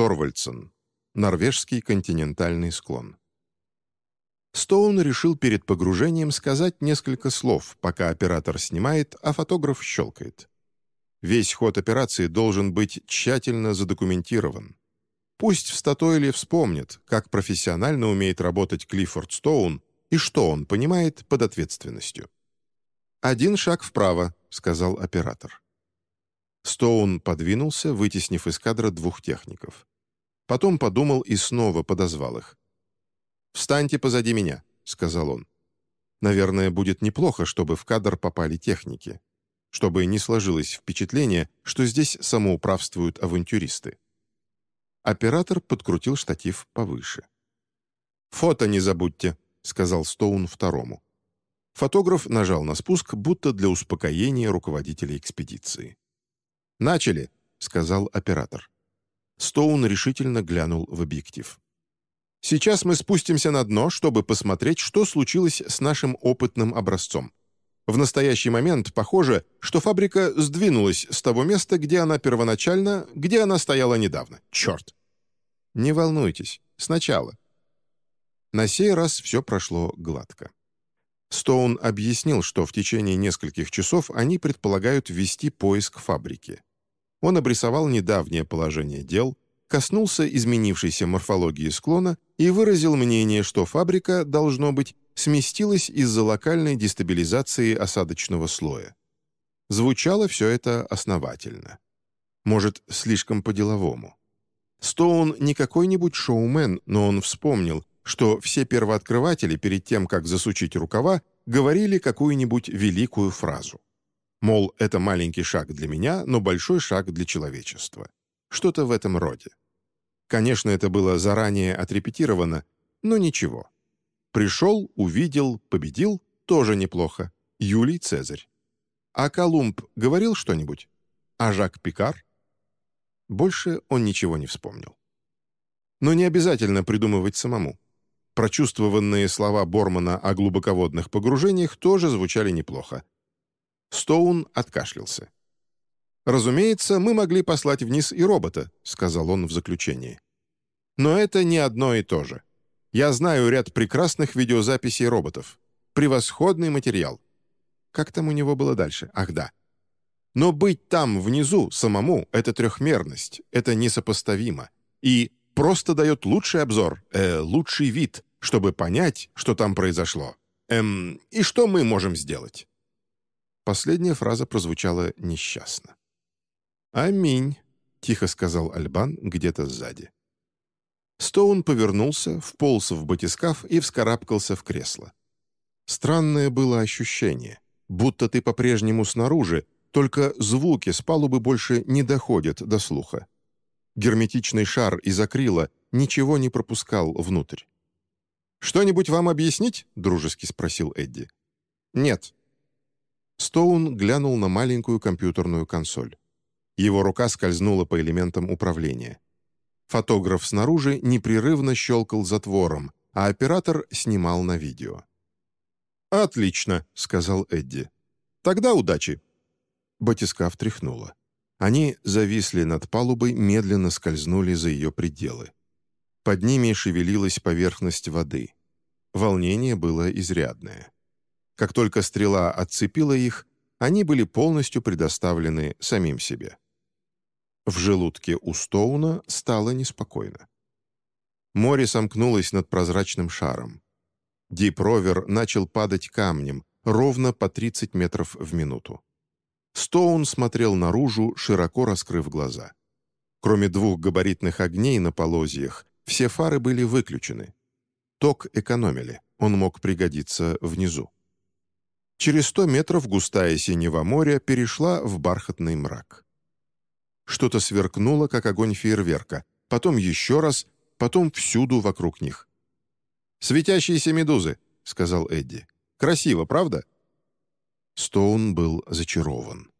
Торвальдсен. Норвежский континентальный склон. Стоун решил перед погружением сказать несколько слов, пока оператор снимает, а фотограф щелкает. Весь ход операции должен быть тщательно задокументирован. Пусть в Статойле вспомнят, как профессионально умеет работать Клиффорд Стоун и что он понимает под ответственностью. «Один шаг вправо», — сказал оператор. Стоун подвинулся, вытеснив из кадра двух техников. Потом подумал и снова подозвал их. «Встаньте позади меня», — сказал он. «Наверное, будет неплохо, чтобы в кадр попали техники, чтобы не сложилось впечатление, что здесь самоуправствуют авантюристы». Оператор подкрутил штатив повыше. «Фото не забудьте», — сказал Стоун второму. Фотограф нажал на спуск, будто для успокоения руководителя экспедиции. «Начали», — сказал оператор. Стоун решительно глянул в объектив. Сейчас мы спустимся на дно, чтобы посмотреть, что случилось с нашим опытным образцом. В настоящий момент похоже, что фабрика сдвинулась с того места, где она первоначально, где она стояла недавно. Черт! Не волнуйтесь, сначала. На сей раз все прошло гладко. Стоун объяснил, что в течение нескольких часов они предполагают ввести поиск фабрики. Он обрисовал недавнее положение дел, коснулся изменившейся морфологии склона и выразил мнение, что фабрика, должно быть, сместилась из-за локальной дестабилизации осадочного слоя. Звучало все это основательно. Может, слишком по-деловому. Стоун не какой-нибудь шоумен, но он вспомнил, что все первооткрыватели перед тем, как засучить рукава, говорили какую-нибудь великую фразу. Мол, это маленький шаг для меня, но большой шаг для человечества. Что-то в этом роде. Конечно, это было заранее отрепетировано, но ничего. Пришел, увидел, победил — тоже неплохо. Юлий Цезарь. А Колумб говорил что-нибудь? А Жак Пикар? Больше он ничего не вспомнил. Но не обязательно придумывать самому. Прочувствованные слова Бормана о глубоководных погружениях тоже звучали неплохо. Стоун откашлялся. «Разумеется, мы могли послать вниз и робота», — сказал он в заключении. «Но это не одно и то же. Я знаю ряд прекрасных видеозаписей роботов. Превосходный материал. Как там у него было дальше? Ах да. Но быть там, внизу, самому, это трехмерность, это несопоставимо. И просто дает лучший обзор, э, лучший вид, чтобы понять, что там произошло. Эм, и что мы можем сделать?» Последняя фраза прозвучала несчастно. «Аминь», — тихо сказал Альбан где-то сзади. Стоун повернулся, вполз в батискаф и вскарабкался в кресло. Странное было ощущение, будто ты по-прежнему снаружи, только звуки с палубы больше не доходят до слуха. Герметичный шар из акрила ничего не пропускал внутрь. «Что-нибудь вам объяснить?» — дружески спросил Эдди. «Нет». Стоун глянул на маленькую компьютерную консоль. Его рука скользнула по элементам управления. Фотограф снаружи непрерывно щелкал затвором, а оператор снимал на видео. «Отлично», — сказал Эдди. «Тогда удачи». Батискаф тряхнула. Они зависли над палубой, медленно скользнули за ее пределы. Под ними шевелилась поверхность воды. Волнение было изрядное. Как только стрела отцепила их, они были полностью предоставлены самим себе. В желудке у Стоуна стало неспокойно. Море сомкнулось над прозрачным шаром. Дип-ровер начал падать камнем, ровно по 30 метров в минуту. Стоун смотрел наружу, широко раскрыв глаза. Кроме двух габаритных огней на полозьях, все фары были выключены. Ток экономили, он мог пригодиться внизу. Через сто метров густая синева моря перешла в бархатный мрак. Что-то сверкнуло, как огонь фейерверка, потом еще раз, потом всюду вокруг них. «Светящиеся медузы», — сказал Эдди. «Красиво, правда?» Стоун был зачарован.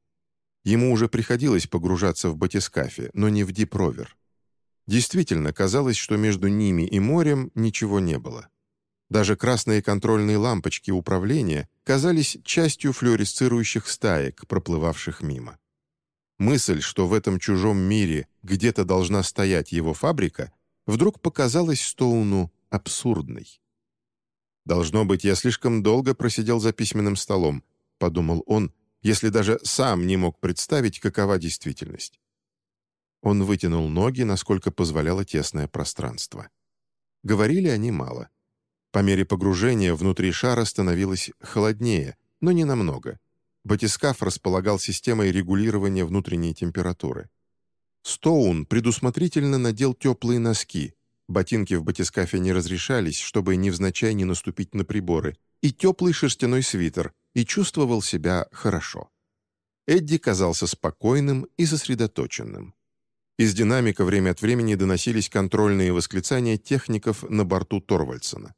Ему уже приходилось погружаться в батискафе, но не в дипровер. Действительно, казалось, что между ними и морем ничего не было. Даже красные контрольные лампочки управления казались частью флуоресцирующих стаек, проплывавших мимо. Мысль, что в этом чужом мире где-то должна стоять его фабрика, вдруг показалась Стоуну абсурдной. «Должно быть, я слишком долго просидел за письменным столом», — подумал он, если даже сам не мог представить, какова действительность. Он вытянул ноги, насколько позволяло тесное пространство. Говорили они мало. По мере погружения внутри шара становилось холоднее, но не намного. Батискаф располагал системой регулирования внутренней температуры. Стоун предусмотрительно надел теплые носки, ботинки в батискафе не разрешались, чтобы невзначай не наступить на приборы, и теплый шерстяной свитер, и чувствовал себя хорошо. Эдди казался спокойным и сосредоточенным. Из динамика время от времени доносились контрольные восклицания техников на борту Торвальдсона.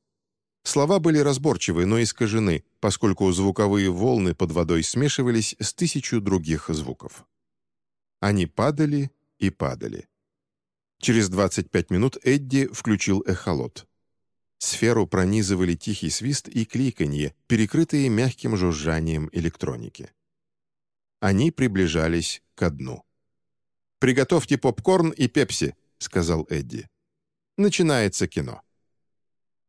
Слова были разборчивы, но искажены, поскольку звуковые волны под водой смешивались с тысячу других звуков. Они падали и падали. Через 25 минут Эдди включил эхолот. Сферу пронизывали тихий свист и кликанье, перекрытые мягким жужжанием электроники. Они приближались ко дну. «Приготовьте попкорн и пепси», — сказал Эдди. «Начинается кино».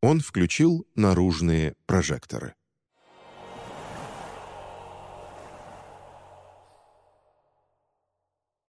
Он включил наружные прожекторы.